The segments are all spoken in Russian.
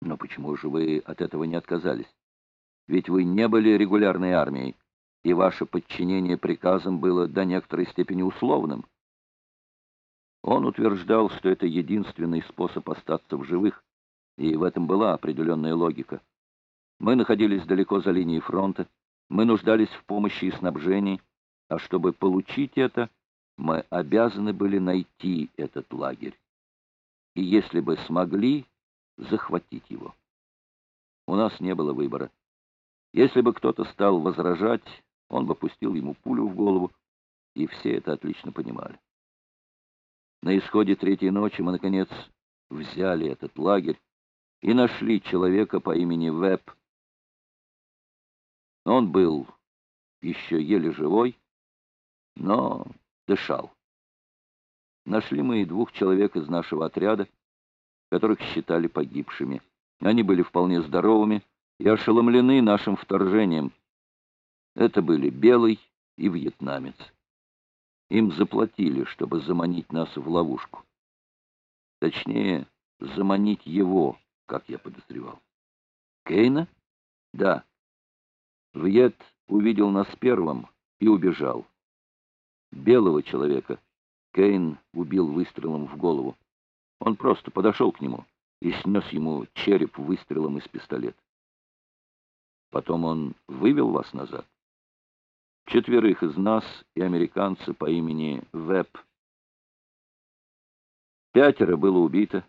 Но почему же вы от этого не отказались? Ведь вы не были регулярной армией, и ваше подчинение приказам было до некоторой степени условным. Он утверждал, что это единственный способ остаться в живых, и в этом была определенная логика. Мы находились далеко за линией фронта, мы нуждались в помощи и снабжении, а чтобы получить это, мы обязаны были найти этот лагерь. И если бы смогли, захватить его. У нас не было выбора. Если бы кто-то стал возражать, он бы пустил ему пулю в голову, и все это отлично понимали. На исходе третьей ночи мы, наконец, взяли этот лагерь и нашли человека по имени Веб. Он был еще еле живой, но дышал. Нашли мы и двух человек из нашего отряда, которых считали погибшими. Они были вполне здоровыми и ошеломлены нашим вторжением. Это были Белый и Вьетнамец. Им заплатили, чтобы заманить нас в ловушку. Точнее, заманить его, как я подозревал. Кейна? Да. Вьет увидел нас первым и убежал. Белого человека Кейн убил выстрелом в голову. Он просто подошел к нему и снес ему череп выстрелом из пистолета. Потом он вывел вас назад. Четверых из нас и американца по имени Веб. Пятеро было убито.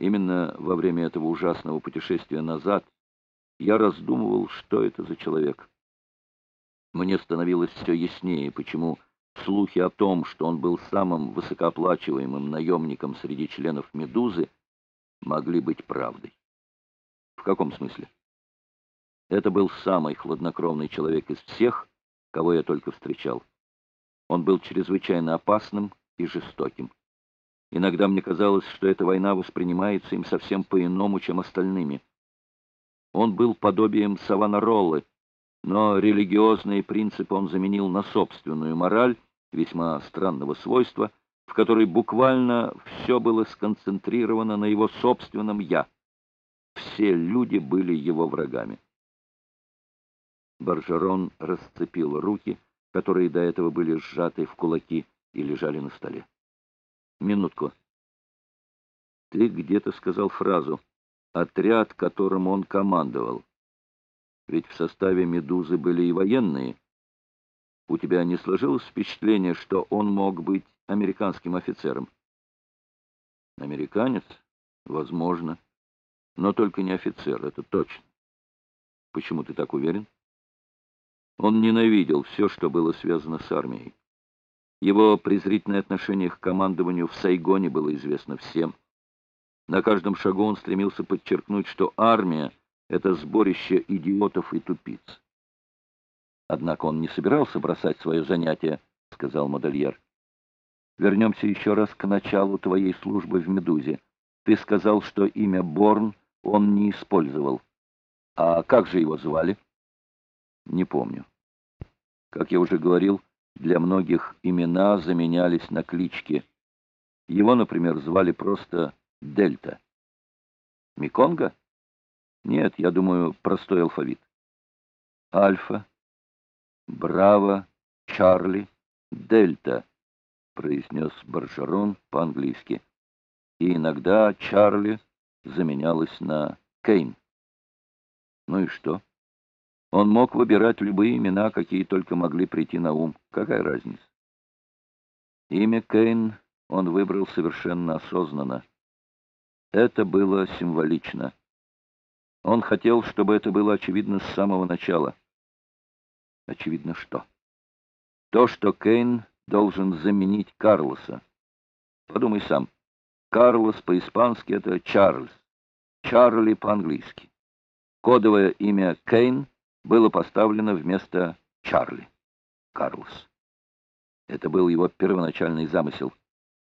Именно во время этого ужасного путешествия назад я раздумывал, что это за человек. Мне становилось все яснее, почему Слухи о том, что он был самым высокооплачиваемым наемником среди членов «Медузы», могли быть правдой. В каком смысле? Это был самый хладнокровный человек из всех, кого я только встречал. Он был чрезвычайно опасным и жестоким. Иногда мне казалось, что эта война воспринимается им совсем по-иному, чем остальными. Он был подобием Саванароллы, но религиозные принципы он заменил на собственную мораль, весьма странного свойства, в которой буквально все было сконцентрировано на его собственном «я». Все люди были его врагами. Баржерон расцепил руки, которые до этого были сжаты в кулаки и лежали на столе. «Минутку. Ты где-то сказал фразу «отряд, которым он командовал». Ведь в составе «Медузы» были и военные, у тебя не сложилось впечатление, что он мог быть американским офицером? Американец? Возможно. Но только не офицер, это точно. Почему ты так уверен? Он ненавидел все, что было связано с армией. Его презрительное отношение к командованию в Сайгоне было известно всем. На каждом шагу он стремился подчеркнуть, что армия — это сборище идиотов и тупиц. Однако он не собирался бросать свое занятие, — сказал модельер. Вернемся еще раз к началу твоей службы в «Медузе». Ты сказал, что имя Борн он не использовал. А как же его звали? Не помню. Как я уже говорил, для многих имена заменялись на клички. Его, например, звали просто Дельта. Миконга? Нет, я думаю, простой алфавит. Альфа, «Браво, Чарли, Дельта», — произнес Баржерон по-английски. И иногда Чарли заменялось на Кейн. Ну и что? Он мог выбирать любые имена, какие только могли прийти на ум. Какая разница? Имя Кейн он выбрал совершенно осознанно. Это было символично. Он хотел, чтобы это было очевидно с самого начала. Очевидно, что? То, что Кейн должен заменить Карлоса. Подумай сам. Карлос по-испански — это Чарльз. Чарли по-английски. Кодовое имя Кейн было поставлено вместо Чарли. Карлос. Это был его первоначальный замысел.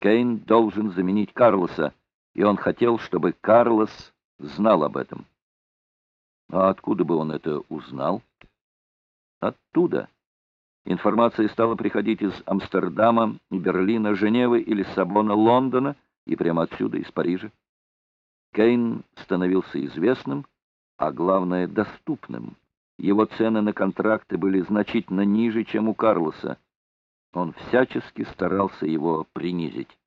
Кейн должен заменить Карлоса, и он хотел, чтобы Карлос знал об этом. А откуда бы он это узнал? Оттуда. Информация стала приходить из Амстердама, Берлина, Женевы или Лиссабона, Лондона и прямо отсюда, из Парижа. Кейн становился известным, а главное, доступным. Его цены на контракты были значительно ниже, чем у Карлоса. Он всячески старался его принизить.